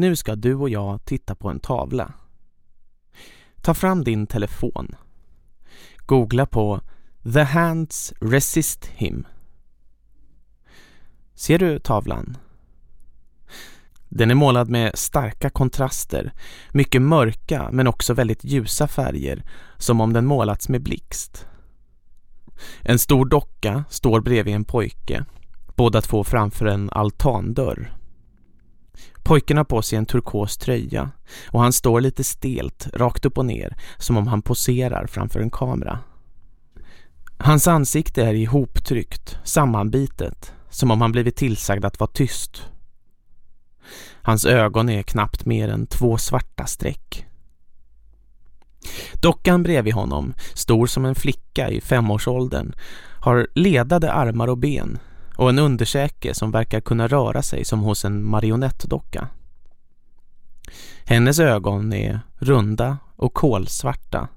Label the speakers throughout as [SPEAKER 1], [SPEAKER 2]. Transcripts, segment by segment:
[SPEAKER 1] Nu ska du och jag titta på en tavla. Ta fram din telefon. Googla på The Hands Resist Him. Ser du tavlan? Den är målad med starka kontraster, mycket mörka men också väldigt ljusa färger, som om den målats med blixt. En stor docka står bredvid en pojke, båda två framför en altandörr. Pojken har på sig en turkos tröja och han står lite stelt, rakt upp och ner, som om han poserar framför en kamera. Hans ansikte är ihoptryckt, sammanbitet, som om han blivit tillsagd att vara tyst. Hans ögon är knappt mer än två svarta streck. Dockan bredvid honom, stor som en flicka i femårsåldern, har ledade armar och ben och en undersäke som verkar kunna röra sig som hos en marionettdocka. Hennes ögon är runda och kolsvarta,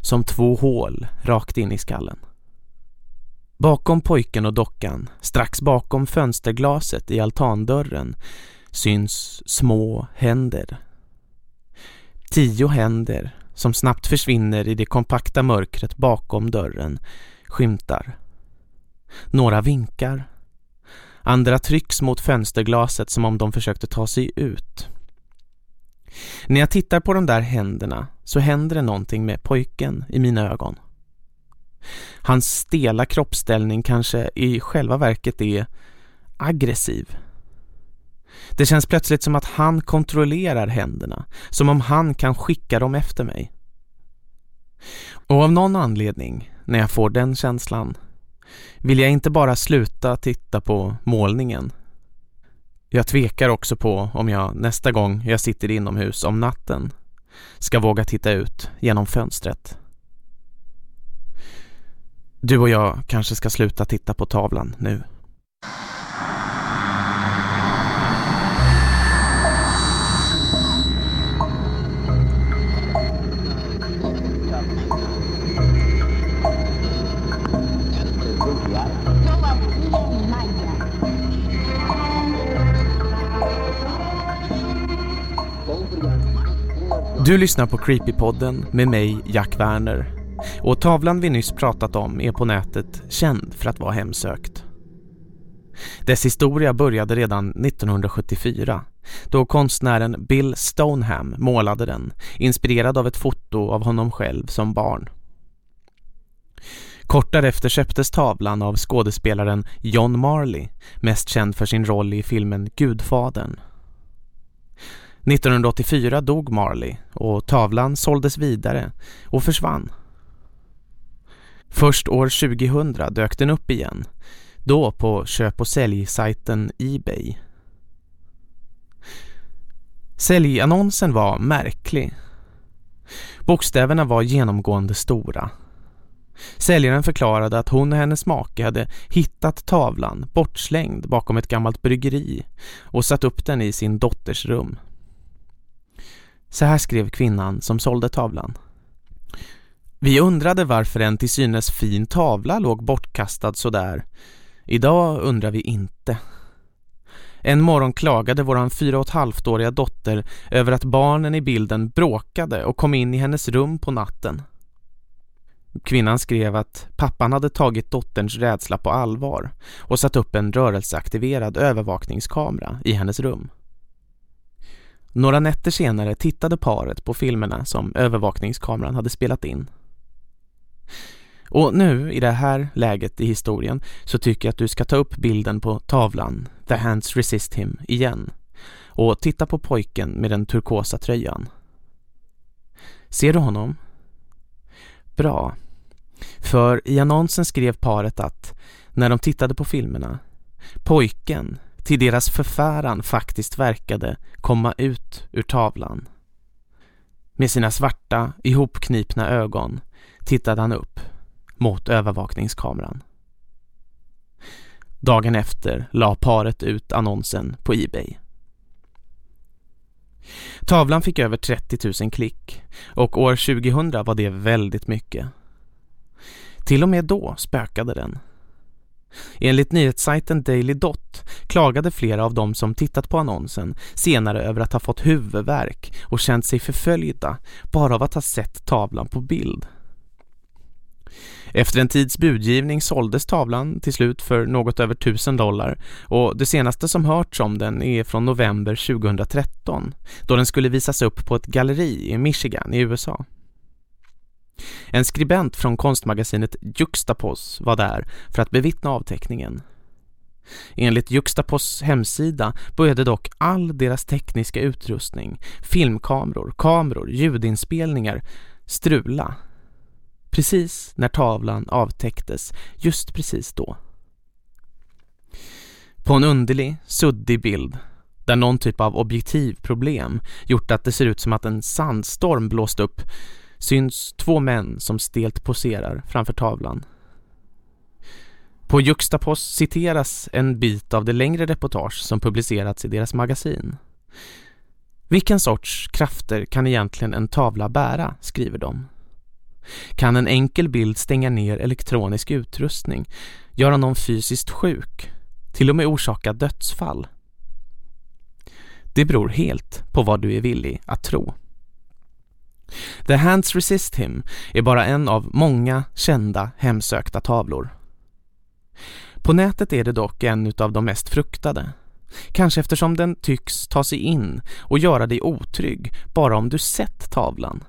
[SPEAKER 1] som två hål rakt in i skallen. Bakom pojken och dockan, strax bakom fönsterglaset i altandörren, syns små händer. Tio händer som snabbt försvinner i det kompakta mörkret bakom dörren skymtar. Några vinkar. Andra trycks mot fönsterglaset som om de försökte ta sig ut. När jag tittar på de där händerna så händer det någonting med pojken i mina ögon. Hans stela kroppsställning kanske i själva verket är aggressiv. Det känns plötsligt som att han kontrollerar händerna, som om han kan skicka dem efter mig. Och av någon anledning, när jag får den känslan, vill jag inte bara sluta titta på målningen. Jag tvekar också på om jag nästa gång jag sitter inomhus om natten ska våga titta ut genom fönstret. Du och jag kanske ska sluta titta på tavlan nu. Du lyssnar på Creepypodden med mig, Jack Werner. Och tavlan vi nyss pratat om är på nätet känd för att vara hemsökt. Dess historia började redan 1974 då konstnären Bill Stoneham målade den, inspirerad av ett foto av honom själv som barn. Kort därefter köptes tavlan av skådespelaren John Marley, mest känd för sin roll i filmen Gudfadern. 1984 dog Marley och tavlan såldes vidare och försvann. Först år 2000 dök den upp igen, då på köp- och säljsajten Ebay. Säljannonsen var märklig. Bokstäverna var genomgående stora. Säljaren förklarade att hon och hennes make hade hittat tavlan bortslängd bakom ett gammalt bryggeri och satt upp den i sin dotters rum. Så här skrev kvinnan som sålde tavlan. Vi undrade varför en till synes fin tavla låg bortkastad sådär. Idag undrar vi inte. En morgon klagade våran fyra och ett halvt-åriga dotter över att barnen i bilden bråkade och kom in i hennes rum på natten. Kvinnan skrev att pappan hade tagit dotterns rädsla på allvar och satt upp en rörelseaktiverad övervakningskamera i hennes rum. Några nätter senare tittade paret på filmerna som övervakningskameran hade spelat in. Och nu, i det här läget i historien, så tycker jag att du ska ta upp bilden på tavlan The Hands Resist Him igen och titta på pojken med den turkosa tröjan. Ser du honom? Bra. För i annonsen skrev paret att när de tittade på filmerna, pojken till deras förfäran faktiskt verkade komma ut ur tavlan. Med sina svarta, ihopknipna ögon tittade han upp mot övervakningskameran. Dagen efter la paret ut annonsen på Ebay. Tavlan fick över 30 000 klick och år 2000 var det väldigt mycket. Till och med då spökade den. Enligt nyhetssajten Daily Dot klagade flera av dem som tittat på annonsen senare över att ha fått huvudvärk och känt sig förföljda bara av att ha sett tavlan på bild. Efter en tids budgivning såldes tavlan till slut för något över 1000 dollar och det senaste som hörts om den är från november 2013 då den skulle visas upp på ett galleri i Michigan i USA. En skribent från konstmagasinet Juxtapos var där för att bevittna avteckningen. Enligt Juxtapos hemsida började dock all deras tekniska utrustning, filmkameror, kameror, ljudinspelningar strula. Precis när tavlan avtäcktes, just precis då. På en underlig, suddig bild där någon typ av objektivproblem gjort att det ser ut som att en sandstorm blåst upp syns två män som stelt poserar framför tavlan. På Juxtapos citeras en bit av det längre reportage som publicerats i deras magasin. Vilken sorts krafter kan egentligen en tavla bära, skriver de. Kan en enkel bild stänga ner elektronisk utrustning, göra någon fysiskt sjuk, till och med orsaka dödsfall? Det beror helt på vad du är villig att tro. The Hands Resist Him är bara en av många kända hemsökta tavlor. På nätet är det dock en av de mest fruktade. Kanske eftersom den tycks ta sig in och göra dig otrygg bara om du sett tavlan.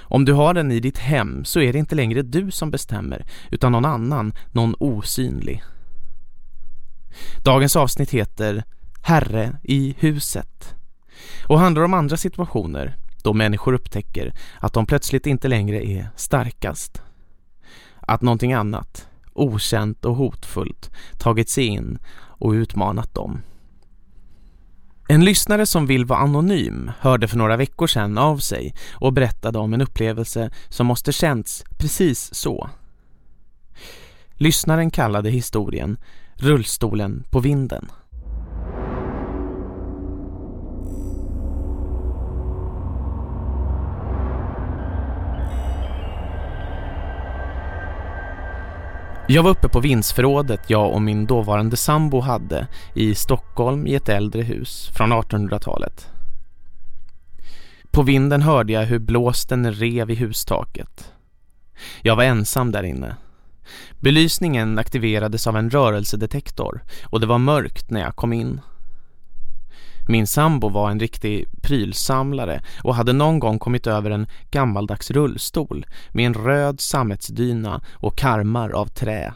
[SPEAKER 1] Om du har den i ditt hem så är det inte längre du som bestämmer utan någon annan, någon osynlig. Dagens avsnitt heter Herre i huset och handlar om andra situationer då människor upptäcker att de plötsligt inte längre är starkast. Att någonting annat, okänt och hotfullt, tagit sig in och utmanat dem. En lyssnare som vill vara anonym hörde för några veckor sedan av sig och berättade om en upplevelse som måste känts precis så. Lyssnaren kallade historien Rullstolen på vinden. Jag var uppe på vindsförrådet jag och min dåvarande sambo hade i Stockholm i ett äldre hus från 1800-talet. På vinden hörde jag hur blåsten rev i hustaket. Jag var ensam där inne. Belysningen aktiverades av en rörelsedetektor och det var mörkt när jag kom in. Min sambo var en riktig prylsamlare och hade någon gång kommit över en gammaldags rullstol med en röd sammetsdyna och karmar av trä.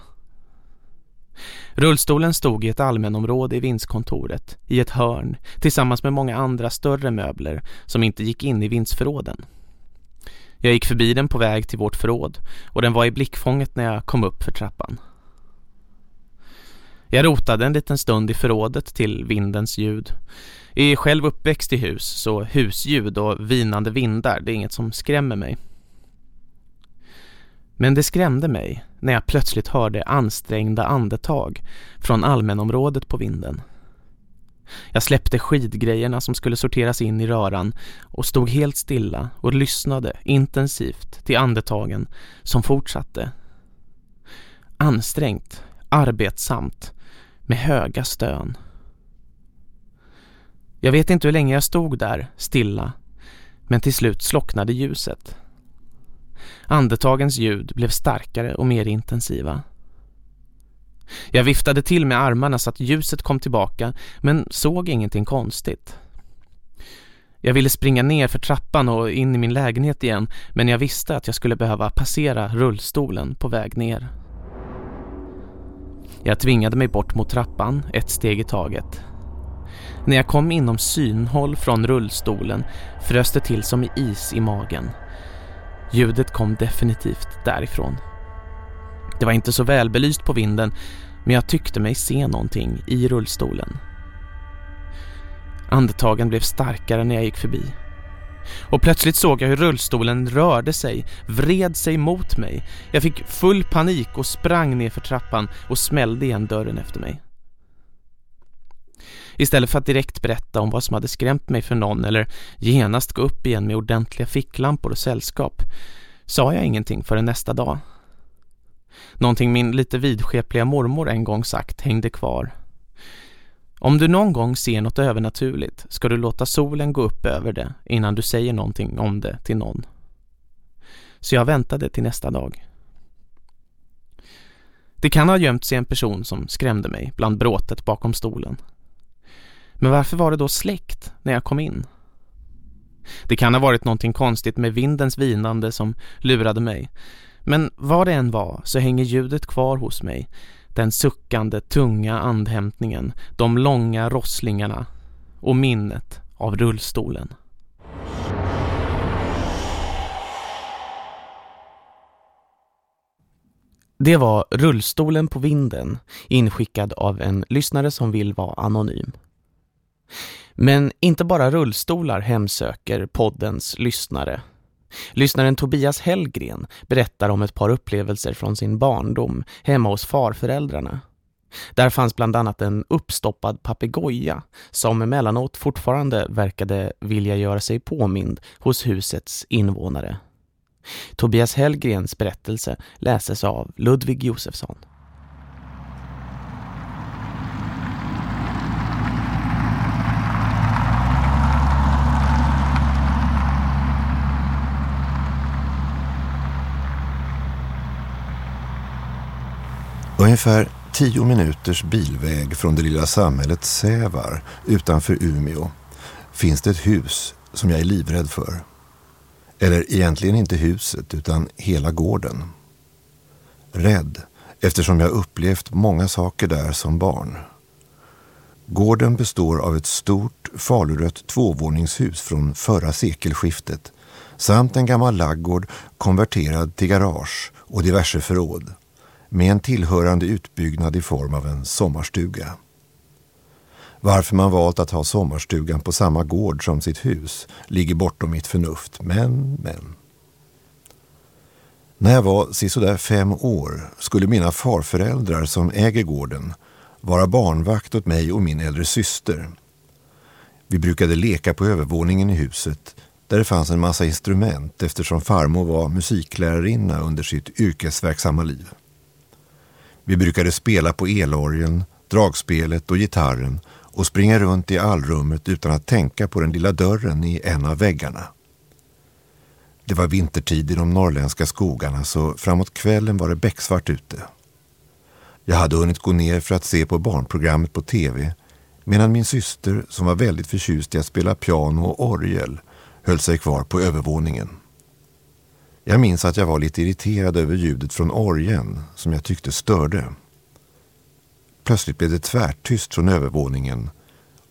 [SPEAKER 1] Rullstolen stod i ett allmänområde i vindskontoret, i ett hörn, tillsammans med många andra större möbler som inte gick in i vindsförråden. Jag gick förbi den på väg till vårt förråd och den var i blickfånget när jag kom upp för trappan. Jag rotade en liten stund i förrådet till vindens ljud. Jag är själv uppväxt i hus så husljud och vinande vindar det är inget som skrämmer mig. Men det skrämde mig när jag plötsligt hörde ansträngda andetag från allmänområdet på vinden. Jag släppte skidgrejerna som skulle sorteras in i röran och stod helt stilla och lyssnade intensivt till andetagen som fortsatte. Ansträngt, arbetsamt, med höga stön. Jag vet inte hur länge jag stod där, stilla, men till slut slocknade ljuset. Andetagens ljud blev starkare och mer intensiva. Jag viftade till med armarna så att ljuset kom tillbaka, men såg ingenting konstigt. Jag ville springa ner för trappan och in i min lägenhet igen, men jag visste att jag skulle behöva passera rullstolen på väg ner. Jag tvingade mig bort mot trappan, ett steg i taget. När jag kom inom synhåll från rullstolen frös det till som is i magen. Ljudet kom definitivt därifrån. Det var inte så välbelyst på vinden men jag tyckte mig se någonting i rullstolen. Andetagen blev starkare när jag gick förbi. Och plötsligt såg jag hur rullstolen rörde sig, vred sig mot mig. Jag fick full panik och sprang ner för trappan och smällde igen dörren efter mig. Istället för att direkt berätta om vad som hade skrämt mig för någon eller genast gå upp igen med ordentliga ficklampor och sällskap sa jag ingenting förrän nästa dag. Någonting min lite vidskepliga mormor en gång sagt hängde kvar. Om du någon gång ser något övernaturligt ska du låta solen gå upp över det innan du säger någonting om det till någon. Så jag väntade till nästa dag. Det kan ha gömt sig en person som skrämde mig bland bråtet bakom stolen. Men varför var det då släckt när jag kom in? Det kan ha varit någonting konstigt med vindens vinande som lurade mig. Men vad det än var så hänger ljudet kvar hos mig. Den suckande, tunga andhämtningen, de långa rosslingarna och minnet av rullstolen. Det var Rullstolen på vinden, inskickad av en lyssnare som vill vara anonym. Men inte bara rullstolar hemsöker poddens lyssnare. Lyssnaren Tobias Hellgren berättar om ett par upplevelser från sin barndom hemma hos farföräldrarna. Där fanns bland annat en uppstoppad papegoja som emellanåt fortfarande verkade vilja göra sig påmind hos husets invånare. Tobias Hellgrens berättelse läses av Ludvig Josefsson.
[SPEAKER 2] Ungefär tio minuters bilväg från det lilla samhället Sävar utanför Umeå finns det ett hus som jag är livrädd för. Eller egentligen inte huset utan hela gården. Rädd eftersom jag upplevt många saker där som barn. Gården består av ett stort falurött tvåvåningshus från förra sekelskiftet samt en gammal laggård konverterad till garage och diverse förråd med en tillhörande utbyggnad i form av en sommarstuga. Varför man valt att ha sommarstugan på samma gård som sitt hus ligger bortom mitt förnuft, men, men. När jag var sisådär fem år skulle mina farföräldrar som äger gården vara barnvakt åt mig och min äldre syster. Vi brukade leka på övervåningen i huset där det fanns en massa instrument eftersom farmor var musiklärarinna under sitt yrkesverksamma liv. Vi brukade spela på elorgeln, dragspelet och gitarren och springa runt i allrummet utan att tänka på den lilla dörren i en av väggarna. Det var vintertid i de norrländska skogarna så framåt kvällen var det becksvart ute. Jag hade hunnit gå ner för att se på barnprogrammet på tv medan min syster, som var väldigt förtjust i att spela piano och orgel, höll sig kvar på övervåningen. Jag minns att jag var lite irriterad över ljudet från orgen som jag tyckte störde. Plötsligt blev det tvärtyst från övervåningen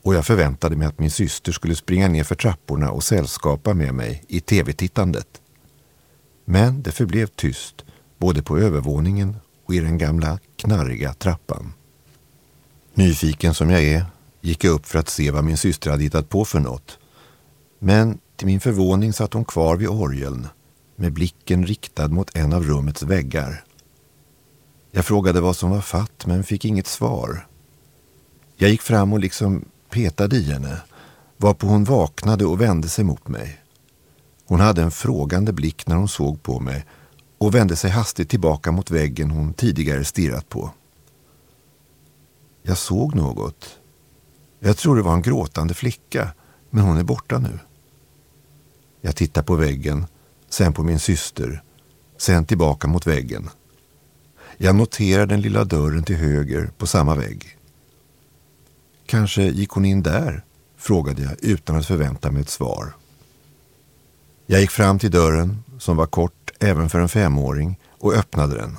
[SPEAKER 2] och jag förväntade mig att min syster skulle springa ner för trapporna och sällskapa med mig i tv-tittandet. Men det förblev tyst både på övervåningen och i den gamla knarriga trappan. Nyfiken som jag är gick jag upp för att se vad min syster hade hittat på för något. Men till min förvåning satt hon kvar vid orgeln med blicken riktad mot en av rummets väggar. Jag frågade vad som var fatt men fick inget svar. Jag gick fram och liksom petade i henne varpå hon vaknade och vände sig mot mig. Hon hade en frågande blick när hon såg på mig och vände sig hastigt tillbaka mot väggen hon tidigare stirrat på. Jag såg något. Jag tror det var en gråtande flicka, men hon är borta nu. Jag tittar på väggen sen på min syster, sen tillbaka mot väggen. Jag noterar den lilla dörren till höger på samma vägg. Kanske gick hon in där? frågade jag utan att förvänta mig ett svar. Jag gick fram till dörren, som var kort även för en femåring, och öppnade den.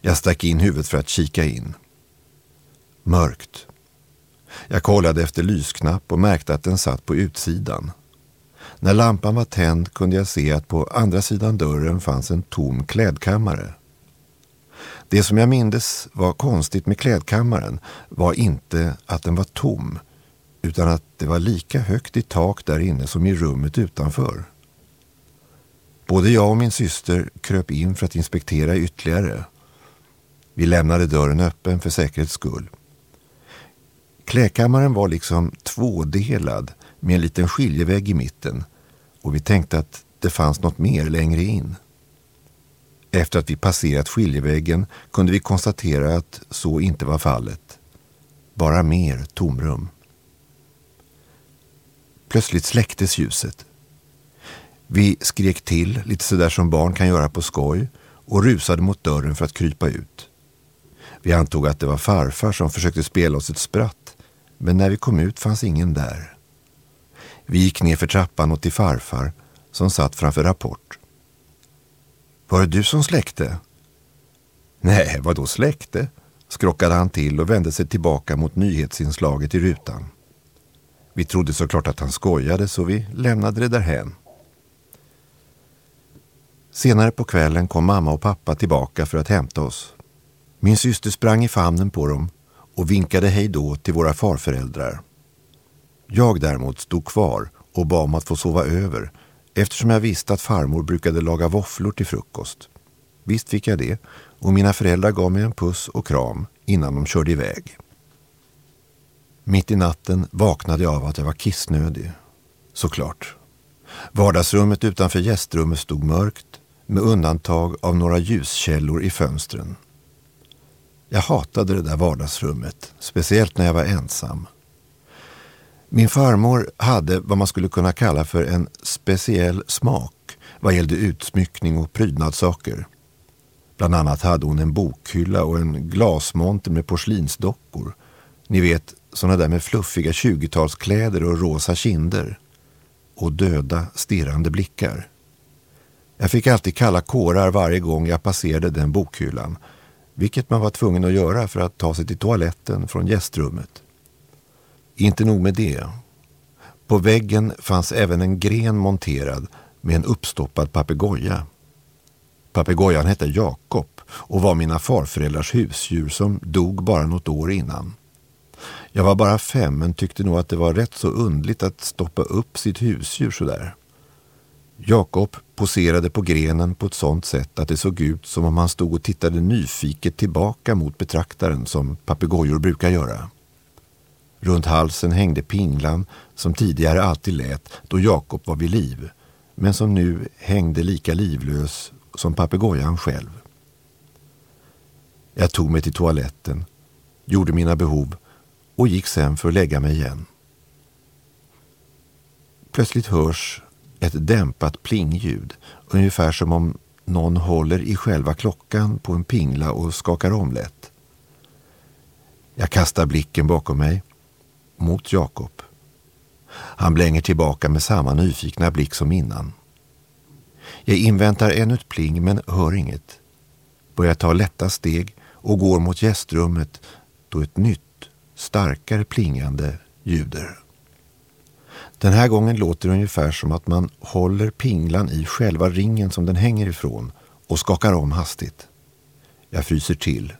[SPEAKER 2] Jag stack in huvudet för att kika in. Mörkt. Jag kollade efter lysknapp och märkte att den satt på utsidan. När lampan var tänd kunde jag se att på andra sidan dörren fanns en tom klädkammare. Det som jag mindes var konstigt med klädkammaren var inte att den var tom utan att det var lika högt i tak där inne som i rummet utanför. Både jag och min syster kröp in för att inspektera ytterligare. Vi lämnade dörren öppen för säkerhets skull. Klädkammaren var liksom tvådelad med en liten skiljevägg i mitten och vi tänkte att det fanns något mer längre in. Efter att vi passerat skiljeväggen kunde vi konstatera att så inte var fallet. Bara mer tomrum. Plötsligt släcktes ljuset. Vi skrek till, lite sådär som barn kan göra på skoj och rusade mot dörren för att krypa ut. Vi antog att det var farfar som försökte spela oss ett spratt, men när vi kom ut fanns ingen där. Vi gick ner för trappan och till farfar som satt framför rapport. Var det du som släckte? Nej, vad då släckte? skrockade han till och vände sig tillbaka mot nyhetsinslaget i rutan. Vi trodde såklart att han skojade så vi lämnade det därhän. Senare på kvällen kom mamma och pappa tillbaka för att hämta oss. Min syster sprang i famnen på dem och vinkade hej då till våra farföräldrar. Jag däremot stod kvar och bad om att få sova över eftersom jag visste att farmor brukade laga våfflor till frukost. Visst fick jag det och mina föräldrar gav mig en puss och kram innan de körde iväg. Mitt i natten vaknade jag av att jag var kissnödig. Såklart. Vardagsrummet utanför gästrummet stod mörkt med undantag av några ljuskällor i fönstren. Jag hatade det där vardagsrummet, speciellt när jag var ensam. Min farmor hade vad man skulle kunna kalla för en speciell smak vad gällde utsmyckning och prydnadssaker. Bland annat hade hon en bokhylla och en glasmonter med porslinsdockor. Ni vet, såna där med fluffiga 20-talskläder och rosa kinder. Och döda, stirrande blickar. Jag fick alltid kalla kårar varje gång jag passerade den bokhyllan. Vilket man var tvungen att göra för att ta sig till toaletten från gästrummet. Inte nog med det. På väggen fanns även en gren monterad med en uppstoppad papegoja. Papegojan hette Jakob och var mina farföräldrars husdjur som dog bara något år innan. Jag var bara fem men tyckte nog att det var rätt så undligt att stoppa upp sitt husdjur sådär. Jakob poserade på grenen på ett sådant sätt att det såg ut som om han stod och tittade nyfiket tillbaka mot betraktaren som papegojor brukar göra. Runt halsen hängde pinglan som tidigare alltid lät då Jakob var vid liv men som nu hängde lika livlös som papegojan själv. Jag tog mig till toaletten, gjorde mina behov och gick sen för att lägga mig igen. Plötsligt hörs ett dämpat plingljud, ungefär som om någon håller i själva klockan på en pingla och skakar om lätt. Jag kastar blicken bakom mig mot Jakob. Han blänger tillbaka med samma nyfikna blick som innan. Jag inväntar ännu ett pling men hör inget. Börjar ta lätta steg och går mot gästrummet då ett nytt, starkare plingande ljuder. Den här gången låter det ungefär som att man håller pinglan i själva ringen som den hänger ifrån och skakar om hastigt. Jag fryser till,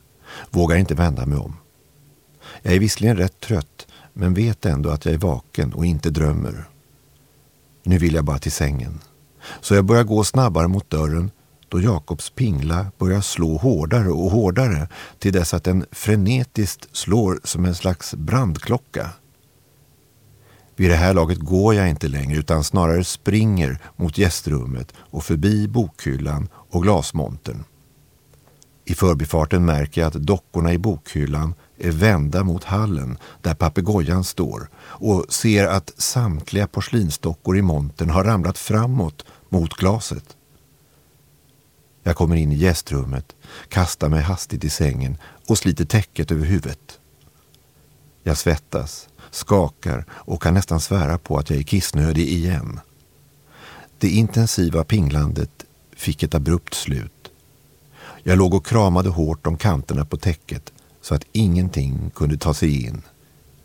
[SPEAKER 2] vågar inte vända mig om. Jag är visserligen rätt trött men vet ändå att jag är vaken och inte drömmer. Nu vill jag bara till sängen. Så jag börjar gå snabbare mot dörren då Jakobs pingla börjar slå hårdare och hårdare till dess att den frenetiskt slår som en slags brandklocka. Vid det här laget går jag inte längre utan snarare springer mot gästrummet och förbi bokhyllan och glasmontern. I förbifarten märker jag att dockorna i bokhyllan är vända mot hallen där papegojan står och ser att samtliga porslinsdockor i montern har ramlat framåt mot glaset. Jag kommer in i gästrummet, kastar mig hastigt i sängen och sliter täcket över huvudet. Jag svettas, skakar och kan nästan svära på att jag är kissnödig igen. Det intensiva pinglandet fick ett abrupt slut. Jag låg och kramade hårt om kanterna på täcket så att ingenting kunde ta sig in.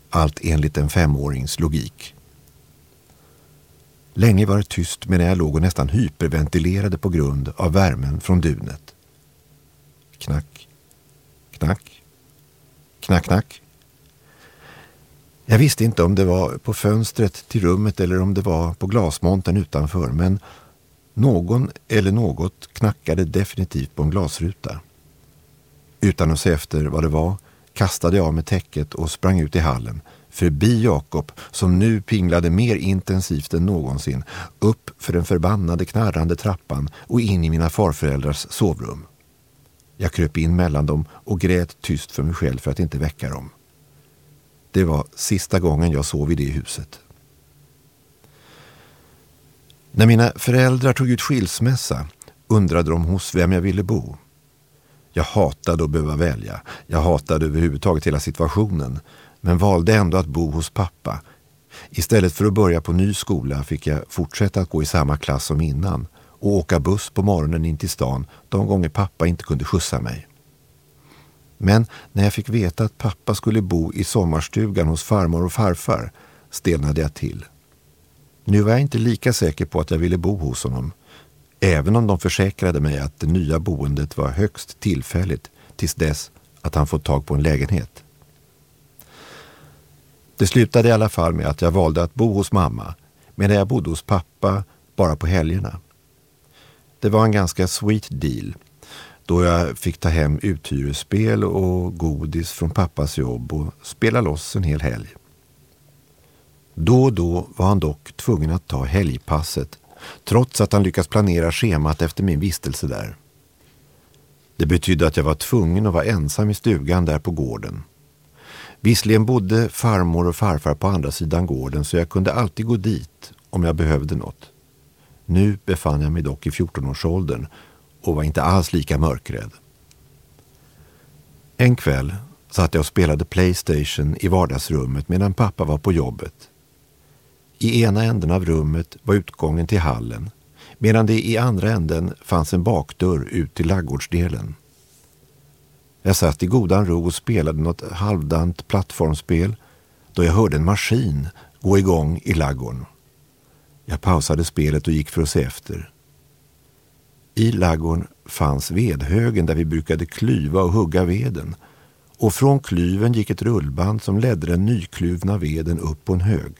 [SPEAKER 2] Allt enligt en femårings logik. Länge var det tyst medan jag låg och nästan hyperventilerade på grund av värmen från dunet. Knack, knack, knack, knack. Jag visste inte om det var på fönstret till rummet eller om det var på glasmontern utanför men någon eller något knackade definitivt på en glasruta. Utan att se efter vad det var kastade jag av mig täcket och sprang ut i hallen, förbi Jakob som nu pinglade mer intensivt än någonsin, upp för den förbannade knarrande trappan och in i mina farföräldrars sovrum. Jag kröp in mellan dem och grät tyst för mig själv för att inte väcka dem. Det var sista gången jag sov i det huset. När mina föräldrar tog ut skilsmässa undrade de hos vem jag ville bo. Jag hatade att behöva välja. Jag hatade överhuvudtaget hela situationen. Men valde ändå att bo hos pappa. Istället för att börja på ny skola fick jag fortsätta att gå i samma klass som innan och åka buss på morgonen in till stan de gånger pappa inte kunde skjutsa mig. Men när jag fick veta att pappa skulle bo i sommarstugan hos farmor och farfar stelnade jag till. Nu var jag inte lika säker på att jag ville bo hos honom även om de försäkrade mig att det nya boendet var högst tillfälligt tills dess att han fått tag på en lägenhet. Det slutade i alla fall med att jag valde att bo hos mamma medan jag bodde hos pappa bara på helgerna. Det var en ganska sweet deal då jag fick ta hem uthyrespel och godis från pappas jobb och spela loss en hel helg. Då och då var han dock tvungen att ta helgpasset trots att han lyckats planera schemat efter min vistelse där. Det betydde att jag var tvungen att vara ensam i stugan där på gården. Visserligen bodde farmor och farfar på andra sidan gården så jag kunde alltid gå dit om jag behövde något. Nu befann jag mig dock i 14-årsåldern och var inte alls lika mörkrädd. En kväll satt jag och spelade Playstation i vardagsrummet medan pappa var på jobbet. I ena änden av rummet var utgången till hallen medan det i andra änden fanns en bakdörr ut till laggårdsdelen. Jag satt i godan ro och spelade något halvdant plattformsspel då jag hörde en maskin gå igång i laggården. Jag pausade spelet och gick för att se efter. I laggården fanns vedhögen där vi brukade klyva och hugga veden och från klyven gick ett rullband som ledde den nykluvna veden upp på en hög.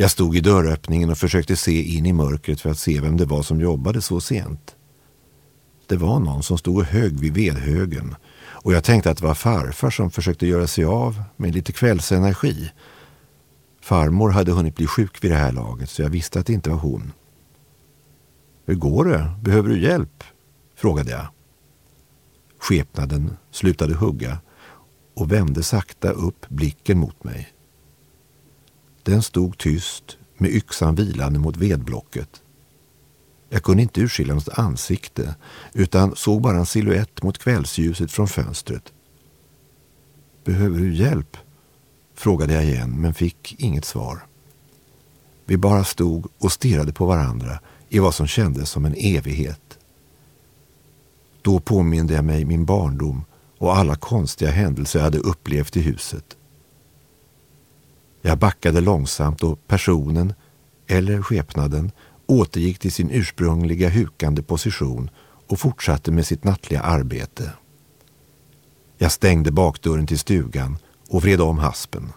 [SPEAKER 2] Jag stod i dörröppningen och försökte se in i mörkret för att se vem det var som jobbade så sent. Det var någon som stod och högg vid vedhögen och jag tänkte att det var farfar som försökte göra sig av med lite kvällsenergi. Farmor hade hunnit bli sjuk vid det här laget så jag visste att det inte var hon. Hur går det? Behöver du hjälp? frågade jag. Skepnaden slutade hugga och vände sakta upp blicken mot mig. Den stod tyst med yxan vilande mot vedblocket. Jag kunde inte urskilja något ansikte utan såg bara en siluett mot kvällsljuset från fönstret. Behöver du hjälp? frågade jag igen men fick inget svar. Vi bara stod och stirrade på varandra i vad som kändes som en evighet. Då påminde jag mig min barndom och alla konstiga händelser jag hade upplevt i huset. Jag backade långsamt och personen, eller skepnaden, återgick till sin ursprungliga hukande position och fortsatte med sitt nattliga arbete. Jag stängde bakdörren till stugan och vred om haspen.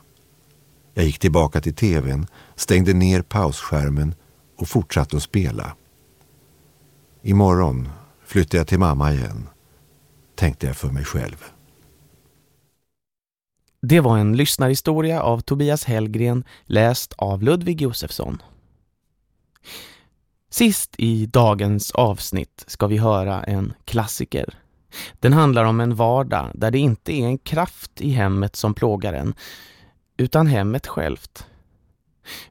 [SPEAKER 2] Jag gick tillbaka till tvn, stängde ner pausskärmen och fortsatte att spela. Imorgon flyttar jag till mamma igen, tänkte jag för mig själv.
[SPEAKER 3] Det var en lyssnarhistoria av Tobias Hellgren läst av Ludvig Josefsson. Sist i dagens avsnitt ska vi höra en klassiker. Den handlar om en vardag där det inte är en kraft i hemmet som plågar en, utan hemmet självt.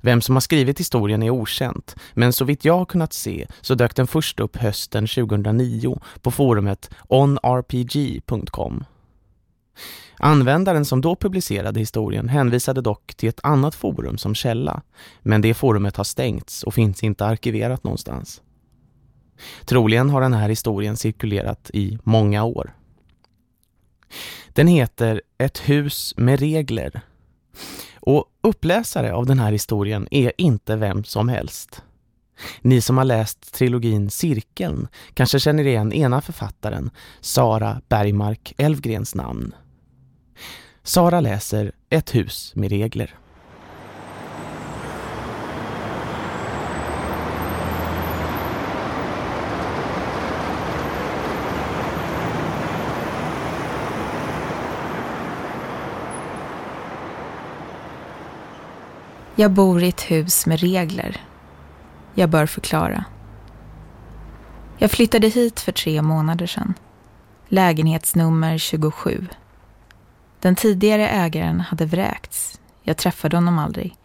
[SPEAKER 3] Vem som har skrivit historien är okänt, men så vitt jag har kunnat se så dök den först upp hösten 2009 på forumet onrpg.com. Användaren som då publicerade historien hänvisade dock till ett annat forum som källa, men det forumet har stängts och finns inte arkiverat någonstans. Troligen har den här historien cirkulerat i många år. Den heter Ett hus med regler och uppläsare av den här historien är inte vem som helst. Ni som har läst trilogin Cirkeln kanske känner igen ena författaren, Sara Bergmark Elvgrens namn. Sara läser Ett hus med regler.
[SPEAKER 4] Jag bor i ett hus med regler. Jag bör förklara. Jag flyttade hit för tre månader sedan. Lägenhetsnummer 27. Den tidigare ägaren hade vräkts. Jag träffade honom aldrig.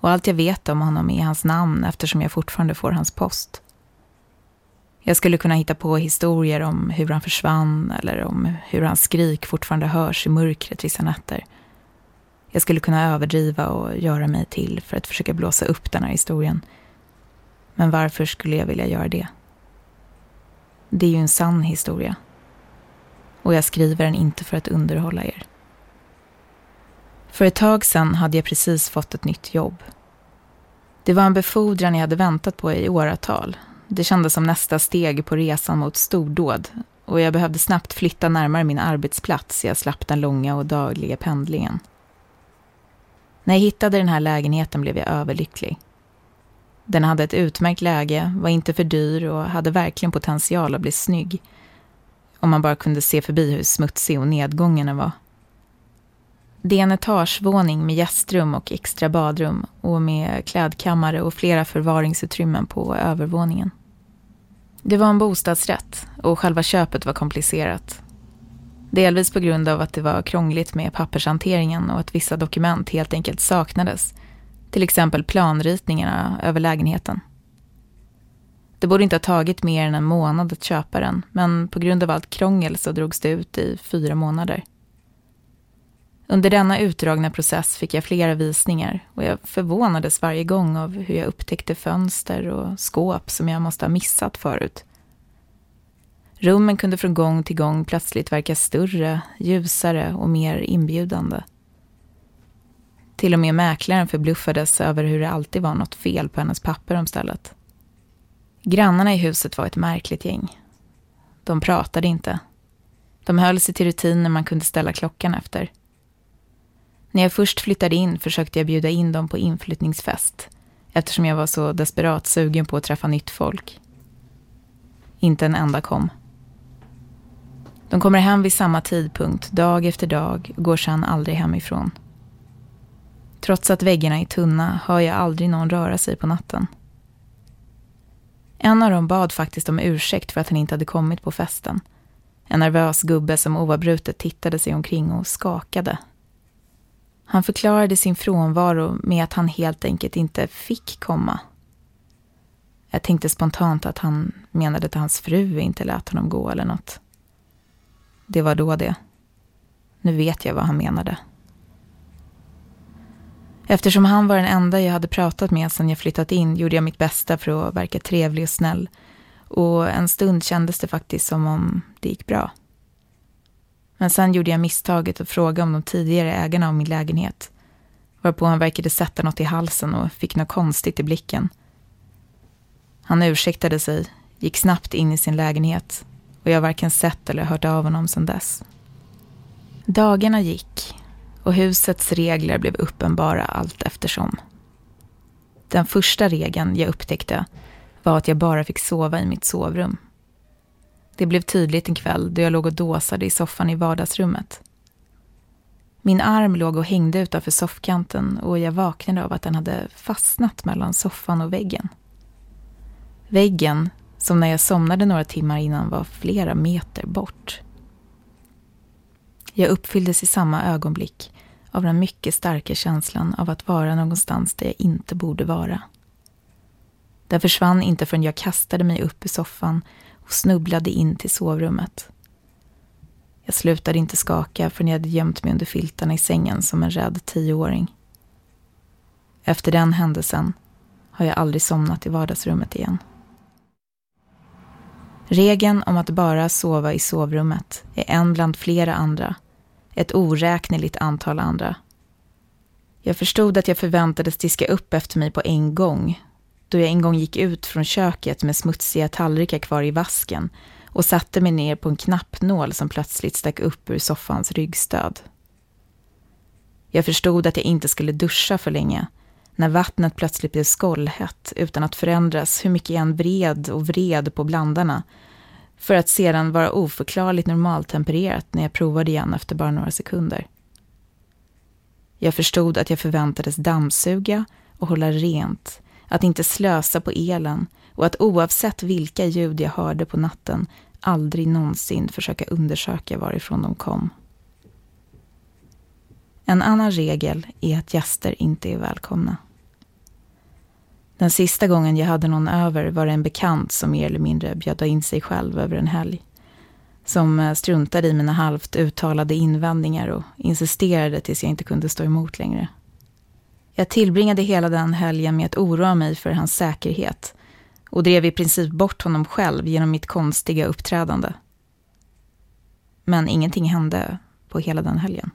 [SPEAKER 4] Och allt jag vet om honom är hans namn eftersom jag fortfarande får hans post. Jag skulle kunna hitta på historier om hur han försvann eller om hur hans skrik fortfarande hörs i mörkret vissa nätter. Jag skulle kunna överdriva och göra mig till för att försöka blåsa upp den här historien. Men varför skulle jag vilja göra det? Det är ju en sann historia. Och jag skriver den inte för att underhålla er. För ett tag sedan hade jag precis fått ett nytt jobb. Det var en befordran jag hade väntat på i åratal. Det kändes som nästa steg på resan mot stordåd och jag behövde snabbt flytta närmare min arbetsplats så jag slapp den långa och dagliga pendlingen. När jag hittade den här lägenheten blev jag överlycklig. Den hade ett utmärkt läge, var inte för dyr och hade verkligen potential att bli snygg. Om man bara kunde se förbi hur smutsig och nedgången den var. Det är en etagevåning med gästrum och extra badrum och med klädkammare och flera förvaringsutrymmen på övervåningen. Det var en bostadsrätt och själva köpet var komplicerat. Delvis på grund av att det var krångligt med pappershanteringen och att vissa dokument helt enkelt saknades. Till exempel planritningarna över lägenheten. Det borde inte ha tagit mer än en månad att köpa den, men på grund av allt krångel så drogs det ut i fyra månader. Under denna utdragna process fick jag flera visningar och jag förvånades varje gång av hur jag upptäckte fönster och skåp som jag måste ha missat förut. Rummen kunde från gång till gång plötsligt verka större, ljusare och mer inbjudande. Till och med mäklaren förbluffades över hur det alltid var något fel på hennes papper om stället. Grannarna i huset var ett märkligt gäng. De pratade inte. De höll sig till rutiner man kunde ställa klockan efter. När jag först flyttade in försökte jag bjuda in dem på inflyttningsfest eftersom jag var så desperat sugen på att träffa nytt folk. Inte en enda kom. De kommer hem vid samma tidpunkt, dag efter dag, och går sedan aldrig hemifrån. Trots att väggarna är tunna hör jag aldrig någon röra sig på natten. En av dem bad faktiskt om ursäkt för att han inte hade kommit på festen. En nervös gubbe som oavbrutet tittade sig omkring och skakade han förklarade sin frånvaro med att han helt enkelt inte fick komma. Jag tänkte spontant att han menade att hans fru inte lät honom gå eller något. Det var då det. Nu vet jag vad han menade. Eftersom han var den enda jag hade pratat med sedan jag flyttat in gjorde jag mitt bästa för att verka trevlig och snäll. Och en stund kändes det faktiskt som om det gick bra. Men sen gjorde jag misstaget att fråga om de tidigare ägarna av min lägenhet. Varpå han verkade sätta något i halsen och fick något konstigt i blicken. Han ursäktade sig, gick snabbt in i sin lägenhet och jag har varken sett eller hört av honom sedan dess. Dagarna gick och husets regler blev uppenbara allt eftersom. Den första regeln jag upptäckte var att jag bara fick sova i mitt sovrum. Det blev tydligt en kväll då jag låg och dåsade i soffan i vardagsrummet. Min arm låg och hängde utanför soffkanten och jag vaknade av att den hade fastnat mellan soffan och väggen. Väggen, som när jag somnade några timmar innan var flera meter bort. Jag uppfylldes i samma ögonblick av den mycket starka känslan av att vara någonstans där jag inte borde vara. Den försvann inte förrän jag kastade mig upp i soffan och snubblade in till sovrummet. Jag slutade inte skaka förrän jag hade gömt mig under filtarna i sängen som en rädd tioåring. Efter den händelsen har jag aldrig somnat i vardagsrummet igen. Regeln om att bara sova i sovrummet är en bland flera andra, ett oräkneligt antal andra. Jag förstod att jag förväntades diska upp efter mig på en gång då jag en gång gick ut från köket med smutsiga tallrikar kvar i vasken och satte mig ner på en knappnål som plötsligt stack upp ur soffans ryggstöd. Jag förstod att jag inte skulle duscha för länge när vattnet plötsligt blev skållhett utan att förändras hur mycket jag än vred och vred på blandarna för att sedan vara oförklarligt normaltempererat när jag provade igen efter bara några sekunder. Jag förstod att jag förväntades dammsuga och hålla rent, att inte slösa på elen och att oavsett vilka ljud jag hörde på natten aldrig någonsin försöka undersöka varifrån de kom. En annan regel är att gäster inte är välkomna. Den sista gången jag hade någon över var det en bekant som mer eller mindre bjöd in sig själv över en helg. Som eh, struntade i mina halvt uttalade invändningar och insisterade tills jag inte kunde stå emot längre. Jag tillbringade hela den helgen med att oroa mig för hans säkerhet och drev i princip bort honom själv genom mitt konstiga uppträdande. Men ingenting hände på hela den helgen.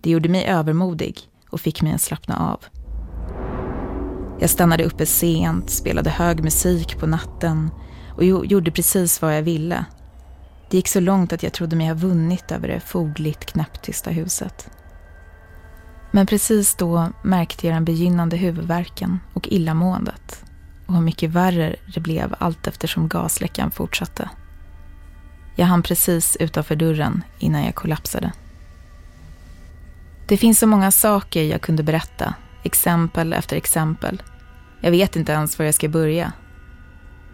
[SPEAKER 4] Det gjorde mig övermodig och fick mig att slappna av. Jag stannade uppe sent, spelade hög musik på natten och gjorde precis vad jag ville. Det gick så långt att jag trodde mig ha vunnit över det fogligt knäpptysta huset. Men precis då märkte jag den begynnande huvudvärken och illamåendet och hur mycket värre det blev allt eftersom gasläckan fortsatte. Jag hann precis utanför dörren innan jag kollapsade. Det finns så många saker jag kunde berätta, exempel efter exempel. Jag vet inte ens var jag ska börja.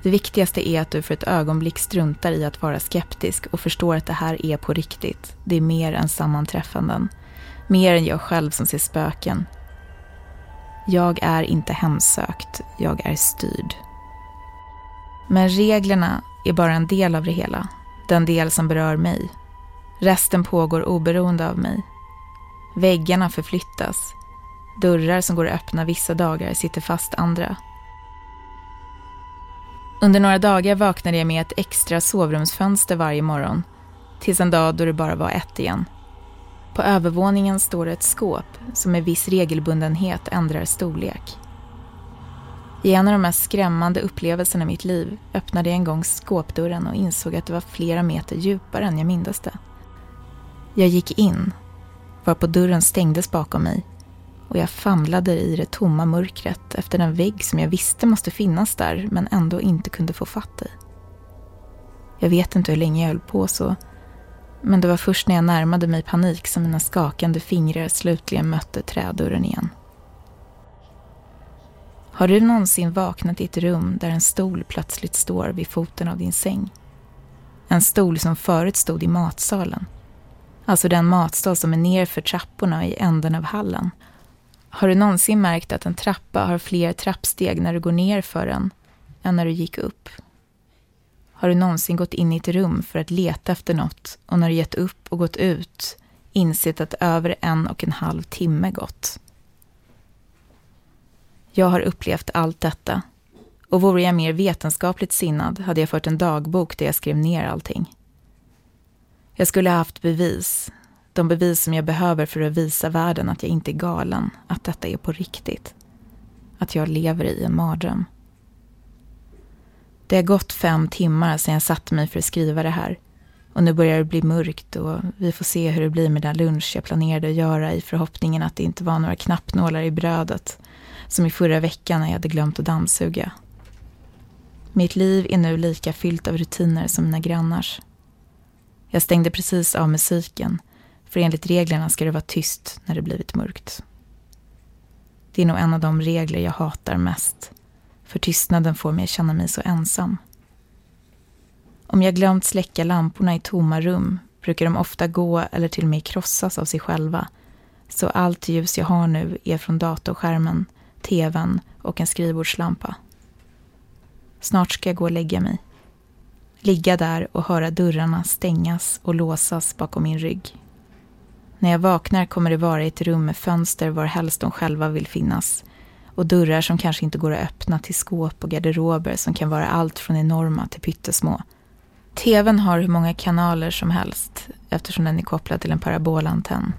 [SPEAKER 4] Det viktigaste är att du för ett ögonblick struntar i att vara skeptisk och förstår att det här är på riktigt. Det är mer än sammanträffanden. Mer än jag själv som ser spöken. Jag är inte hemsökt, jag är styrd. Men reglerna är bara en del av det hela. Den del som berör mig. Resten pågår oberoende av mig. Väggarna förflyttas. Dörrar som går att öppna vissa dagar sitter fast andra. Under några dagar vaknade jag med ett extra sovrumsfönster varje morgon. Tills en dag då det bara var ett igen. På övervåningen står ett skåp som med viss regelbundenhet ändrar storlek. I en av de mest skrämmande upplevelserna i mitt liv öppnade jag en gång skåpdörren och insåg att det var flera meter djupare än jag mindes det. Jag gick in, varpå dörren stängdes bakom mig och jag famlade i det tomma mörkret efter den vägg som jag visste måste finnas där men ändå inte kunde få fatt i. Jag vet inte hur länge jag höll på så men det var först när jag närmade mig panik som mina skakande fingrar slutligen mötte trädörren igen. Har du någonsin vaknat i ett rum där en stol plötsligt står vid foten av din säng? En stol som förut stod i matsalen. Alltså den matsal som är nerför trapporna i änden av hallen. Har du någonsin märkt att en trappa har fler trappsteg när du går ner för den än när du gick upp? Har du någonsin gått in i ett rum för att leta efter något och när du gett upp och gått ut insett att över en och en halv timme gått? Jag har upplevt allt detta och vore jag mer vetenskapligt sinnad hade jag fört en dagbok där jag skrev ner allting. Jag skulle ha haft bevis, de bevis som jag behöver för att visa världen att jag inte är galen, att detta är på riktigt. Att jag lever i en mardröm. Det har gått fem timmar sedan jag satte mig för att skriva det här. Och nu börjar det bli mörkt och vi får se hur det blir med den lunch jag planerade att göra i förhoppningen att det inte var några knappnålar i brödet. Som i förra veckan när jag hade glömt att dammsuga. Mitt liv är nu lika fyllt av rutiner som mina grannars. Jag stängde precis av musiken, för enligt reglerna ska det vara tyst när det blivit mörkt. Det är nog en av de regler jag hatar mest. För tystnaden får mig att känna mig så ensam. Om jag glömt släcka lamporna i tomma rum brukar de ofta gå eller till och med krossas av sig själva. Så allt ljus jag har nu är från datorskärmen, tvn och en skrivbordslampa. Snart ska jag gå och lägga mig. Ligga där och höra dörrarna stängas och låsas bakom min rygg. När jag vaknar kommer det vara ett rum med fönster var helst de själva vill finnas och dörrar som kanske inte går att öppna till skåp och garderober som kan vara allt från enorma till pyttesmå. TVn har hur många kanaler som helst eftersom den är kopplad till en parabolantenn.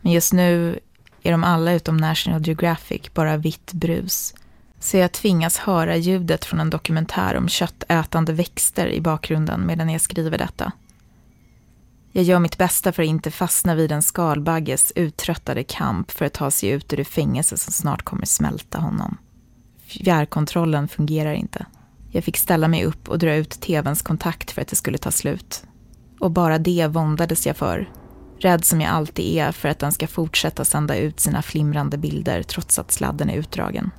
[SPEAKER 4] Men just nu är de alla utom National Geographic bara vitt brus. Så jag tvingas höra ljudet från en dokumentär om köttätande växter i bakgrunden medan jag skriver detta. Jag gör mitt bästa för att inte fastna vid en skalbagges uttröttade kamp för att ta sig ut ur det fängelse som snart kommer smälta honom. Fjärrkontrollen fungerar inte. Jag fick ställa mig upp och dra ut tvns kontakt för att det skulle ta slut. Och bara det våndades jag för. Rädd som jag alltid är för att den ska fortsätta sända ut sina flimrande bilder trots att sladden är utdragen.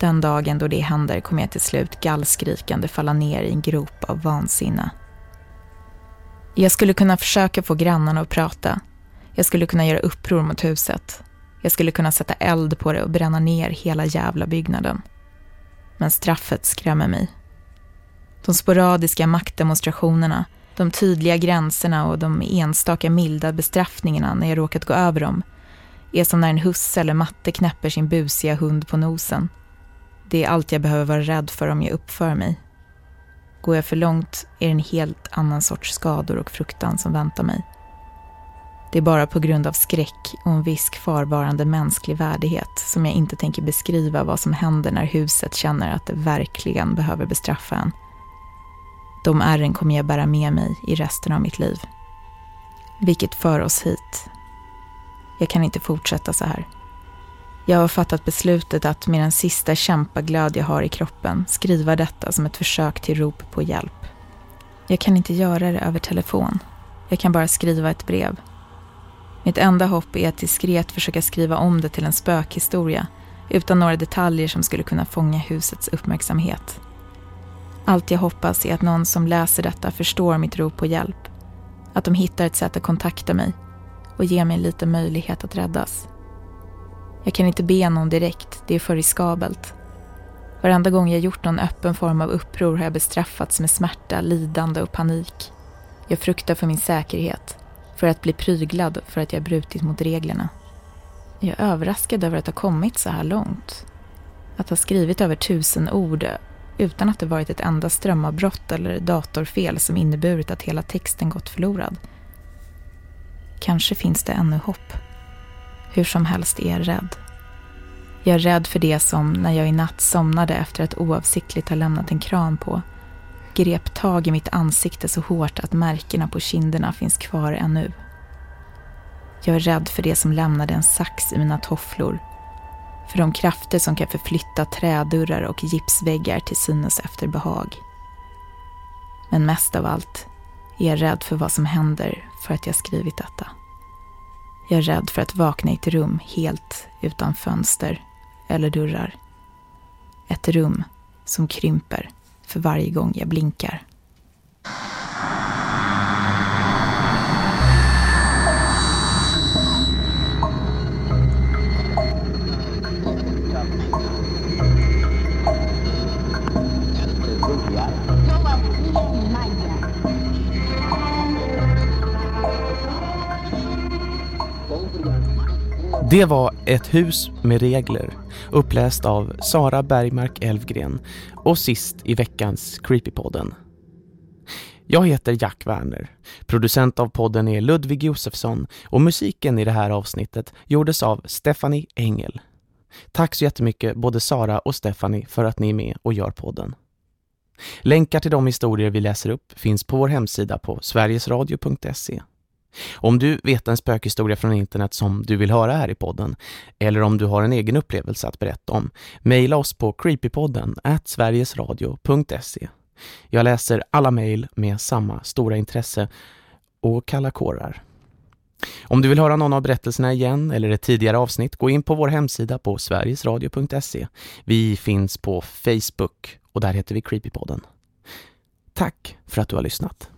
[SPEAKER 4] Den dagen då det händer kommer jag till slut gallskrikande falla ner i en grop av vansinne. Jag skulle kunna försöka få grannarna att prata. Jag skulle kunna göra uppror mot huset. Jag skulle kunna sätta eld på det och bränna ner hela jävla byggnaden. Men straffet skrämmer mig. De sporadiska maktdemonstrationerna, de tydliga gränserna och de enstaka milda bestraffningarna när jag råkat gå över dem är som när en husse eller matte knäpper sin busiga hund på nosen. Det är allt jag behöver vara rädd för om jag uppför mig. Går jag för långt är det en helt annan sorts skador och fruktan som väntar mig. Det är bara på grund av skräck och en viss kvarvarande mänsklig värdighet som jag inte tänker beskriva vad som händer när huset känner att det verkligen behöver bestraffa en. De ärren kommer jag bära med mig i resten av mitt liv. Vilket för oss hit. Jag kan inte fortsätta så här. Jag har fattat beslutet att med den sista kämpaglöd jag har i kroppen skriva detta som ett försök till rop på hjälp. Jag kan inte göra det över telefon. Jag kan bara skriva ett brev. Mitt enda hopp är att diskret försöka skriva om det till en spökhistoria utan några detaljer som skulle kunna fånga husets uppmärksamhet. Allt jag hoppas är att någon som läser detta förstår mitt rop på hjälp. Att de hittar ett sätt att kontakta mig och ge mig lite möjlighet att räddas. Jag kan inte be någon direkt, det är för riskabelt. Varenda gång jag gjort någon öppen form av uppror har jag bestraffats med smärta, lidande och panik. Jag fruktar för min säkerhet, för att bli pryglad för att jag brutit mot reglerna. Jag är överraskad över att ha kommit så här långt. Att ha skrivit över tusen ord utan att det varit ett enda strömavbrott eller datorfel som inneburit att hela texten gått förlorad. Kanske finns det ännu hopp. Hur som helst är jag rädd. Jag är rädd för det som, när jag i natt somnade efter att oavsiktligt ha lämnat en kram på, grep tag i mitt ansikte så hårt att märkena på kinderna finns kvar ännu. Jag är rädd för det som lämnade en sax i mina tofflor. För de krafter som kan förflytta trädörrar och gipsväggar till synes efter behag. Men mest av allt är jag rädd för vad som händer för att jag skrivit detta. Jag är rädd för att vakna i ett rum helt utan fönster eller dörrar. Ett rum som krymper för varje gång jag blinkar.
[SPEAKER 3] Det var Ett hus med regler, uppläst av Sara Bergmark Elfgren och sist i veckans Creepypodden. Jag heter Jack Werner. Producent av podden är Ludvig Josefsson och musiken i det här avsnittet gjordes av Stephanie Engel. Tack så jättemycket både Sara och Stephanie för att ni är med och gör podden. Länkar till de historier vi läser upp finns på vår hemsida på sverigesradio.se. Om du vet en spökhistoria från internet som du vill höra här i podden eller om du har en egen upplevelse att berätta om, mejla oss på creepypodden at sverigesradio.se. Jag läser alla mejl med samma stora intresse och kalla kårar. Om du vill höra någon av berättelserna igen eller ett tidigare avsnitt, gå in på vår hemsida på sverigesradio.se. Vi finns på Facebook och där heter vi Creepypodden. Tack för att du har lyssnat.